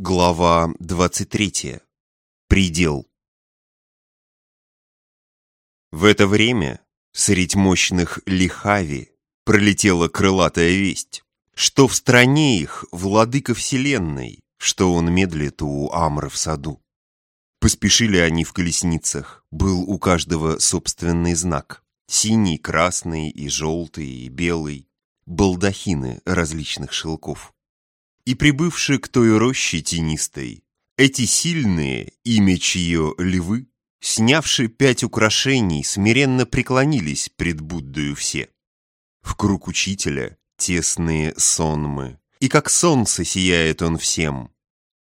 Глава 23. Предел. В это время средь мощных лихави пролетела крылатая весть, что в стране их владыка вселенной, что он медлит у Амры в саду. Поспешили они в колесницах, был у каждого собственный знак. Синий, красный и желтый, и белый, балдахины различных шелков. И прибывшие к той роще тенистой, эти сильные, имя чье львы, снявши пять украшений, смиренно преклонились пред Буддою все. В круг учителя тесные сонмы, и как солнце сияет он всем.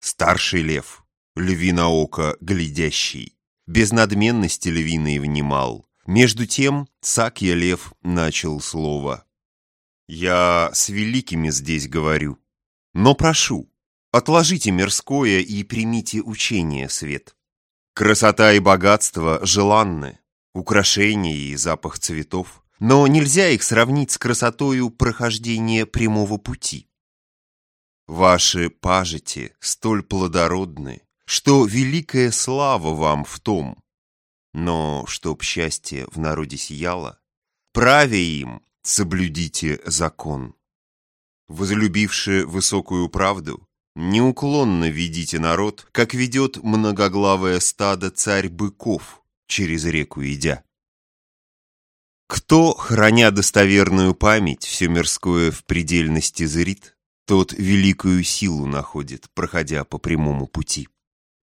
Старший лев, львино око глядящий, без надменности львиной внимал. Между тем Сакья лев начал слово. «Я с великими здесь говорю, но прошу, отложите мирское и примите учение свет. Красота и богатство желанны, украшения и запах цветов, но нельзя их сравнить с красотою прохождения прямого пути. Ваши пажити столь плодородны, что великая слава вам в том. Но чтоб счастье в народе сияло, праве им соблюдите закон возлюбившие высокую правду, неуклонно ведите народ, как ведет многоглавое стадо царь быков, через реку идя. Кто, храня достоверную память, все мирское в предельности зрит, тот великую силу находит, проходя по прямому пути.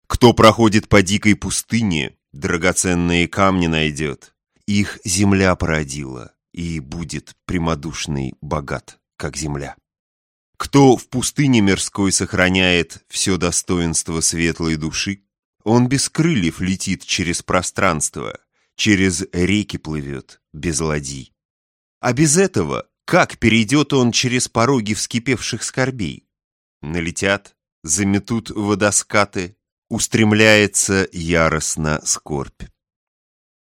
Кто проходит по дикой пустыне, драгоценные камни найдет. Их земля породила, и будет прямодушный богат, как земля. Кто в пустыне мирской сохраняет все достоинство светлой души, он без крыльев летит через пространство, через реки плывет, без ладьи. А без этого как перейдет он через пороги вскипевших скорбей? Налетят, заметут водоскаты, устремляется яростно скорбь.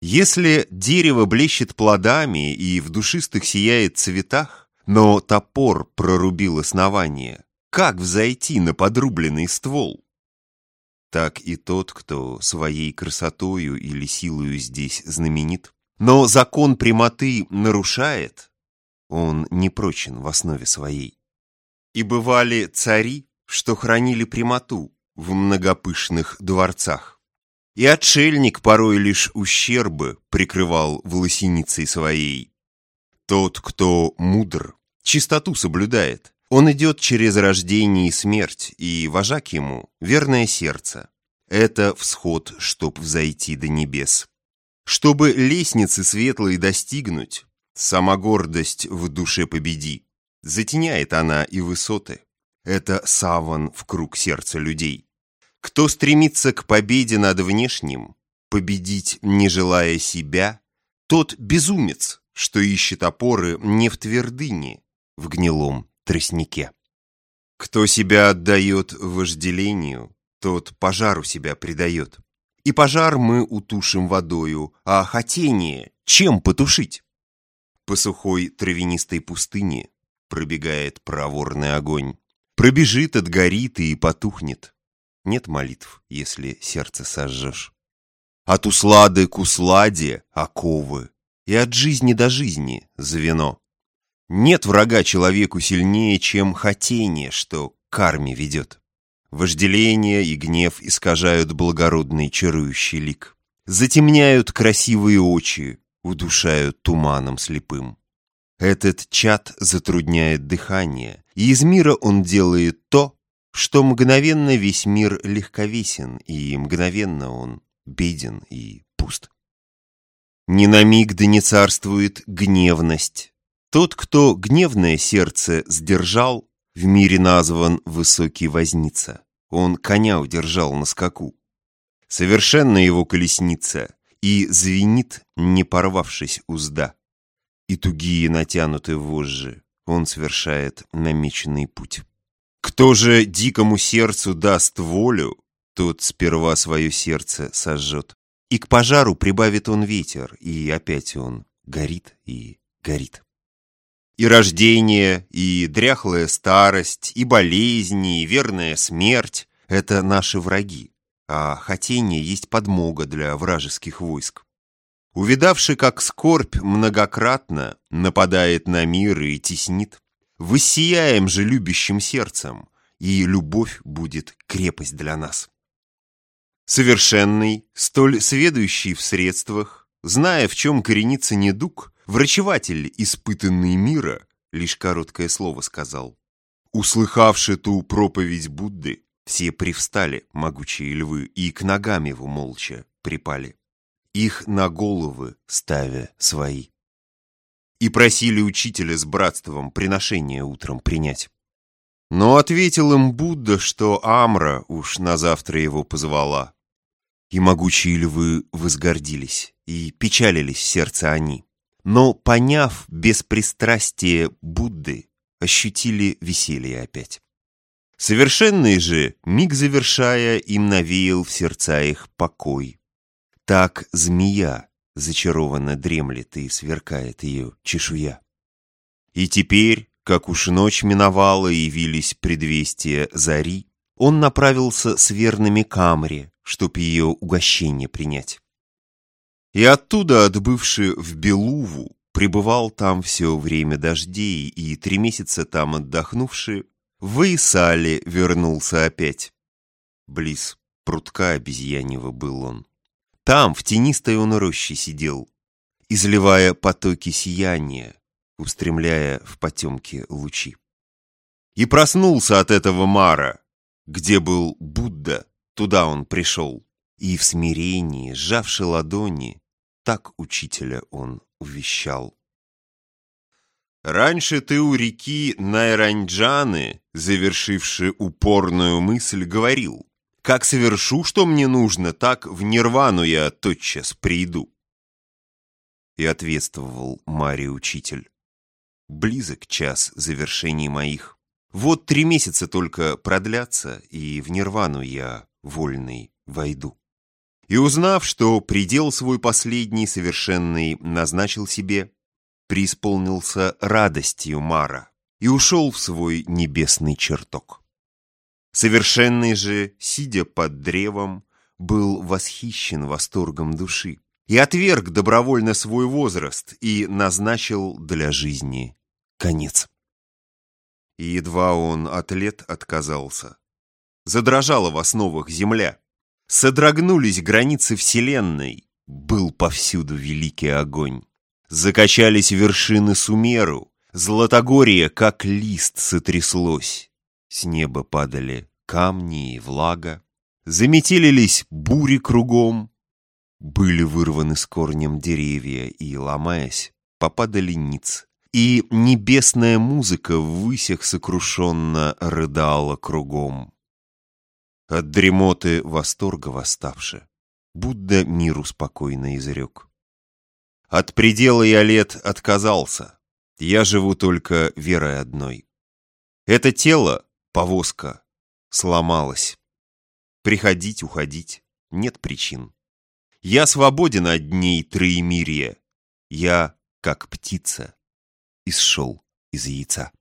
Если дерево блещет плодами и в душистых сияет цветах, но топор прорубил основание. Как взойти на подрубленный ствол? Так и тот, кто своей красотою или силою здесь знаменит, но закон прямоты нарушает, он не прочен в основе своей. И бывали цари, что хранили прямоту в многопышных дворцах. И отшельник порой лишь ущербы прикрывал власеницей своей. Тот, кто мудр, чистоту соблюдает. Он идет через рождение и смерть, и вожак ему — верное сердце. Это всход, чтоб взойти до небес. Чтобы лестницы светлые достигнуть, сама гордость в душе победи. Затеняет она и высоты. Это саван в круг сердца людей. Кто стремится к победе над внешним, победить не желая себя, тот безумец, что ищет опоры не в твердыне, в гнилом тростнике. Кто себя отдает вожделению, тот пожару себя предает. И пожар мы утушим водою, а хотение чем потушить? По сухой травянистой пустыне пробегает проворный огонь. Пробежит, отгорит и потухнет. Нет молитв, если сердце сожжешь. От услады к усладе оковы, и от жизни до жизни звено. Нет врага человеку сильнее, чем хотение, что к карме ведет. Вожделение и гнев искажают благородный чарующий лик. Затемняют красивые очи, удушают туманом слепым. Этот чад затрудняет дыхание, и из мира он делает то, что мгновенно весь мир легковесен, и мгновенно он беден и пуст. Ни на миг да не царствует гневность, тот, кто гневное сердце сдержал, в мире назван высокий возница. Он коня удержал на скаку. Совершенно его колесница, и звенит, не порвавшись узда. И тугие натянуты вожжи, он совершает намеченный путь. Кто же дикому сердцу даст волю, тот сперва свое сердце сожжет. И к пожару прибавит он ветер, и опять он горит и горит. И рождение, и дряхлая старость, и болезни, и верная смерть, — это наши враги, а хотение есть подмога для вражеских войск. Увидавши, как скорбь многократно нападает на мир и теснит, воссияем же любящим сердцем, и любовь будет крепость для нас. Совершенный, столь сведущий в средствах, зная, в чем коренится недуг, врачеватель, испытанный мира, лишь короткое слово сказал. Услыхавши ту проповедь Будды, все привстали, могучие львы, и к ногам его молча припали, их на головы ставя свои. И просили учителя с братством приношение утром принять. Но ответил им Будда, что Амра уж на завтра его позвала. И могучие львы возгордились, и печалились сердце они. Но, поняв беспристрастие Будды, ощутили веселье опять. Совершенный же, миг завершая, им навеял в сердца их покой. Так змея зачарованно дремлет и сверкает ее чешуя. И теперь, как уж ночь миновала и явились предвестия зари, он направился с верными камре, чтоб ее угощение принять. И оттуда, отбывши в Белуву, пребывал там все время дождей, и три месяца там отдохнувши, в Исале вернулся опять. Близ прутка обезьяньего был он. Там, в тенистой он роще сидел, изливая потоки сияния, устремляя в потемки лучи. И проснулся от этого Мара, где был Будда, туда он пришел, и в смирении, сжавши ладони, так учителя он увещал. Раньше ты у реки Найранджаны, завершивши упорную мысль, говорил, «Как совершу, что мне нужно, так в нирвану я тотчас приду». И ответствовал Марий учитель, «Близок час завершений моих. Вот три месяца только продлятся, и в нирвану я, вольный, войду». И узнав, что предел свой последний совершенный назначил себе, преисполнился радостью Мара и ушел в свой небесный чертог. Совершенный же, сидя под древом, был восхищен восторгом души и отверг добровольно свой возраст и назначил для жизни конец. И едва он от лет отказался, задрожала в основах земля, содрогнулись границы вселенной, был повсюду великий огонь. Закачались вершины Сумеру, Златогорье, как лист, сотряслось. С неба падали камни и влага, Заметелились бури кругом, Были вырваны с корнем деревья и, ломаясь, попадали ниц. И небесная музыка в высях сокрушенно рыдала кругом. От дремоты восторга восставши, Будда миру спокойно изрек. От предела я лет отказался. Я живу только верой одной. Это тело, повозка, сломалось. Приходить, уходить нет причин. Я свободен от дней троемирия. Я, как птица, исшел из яйца.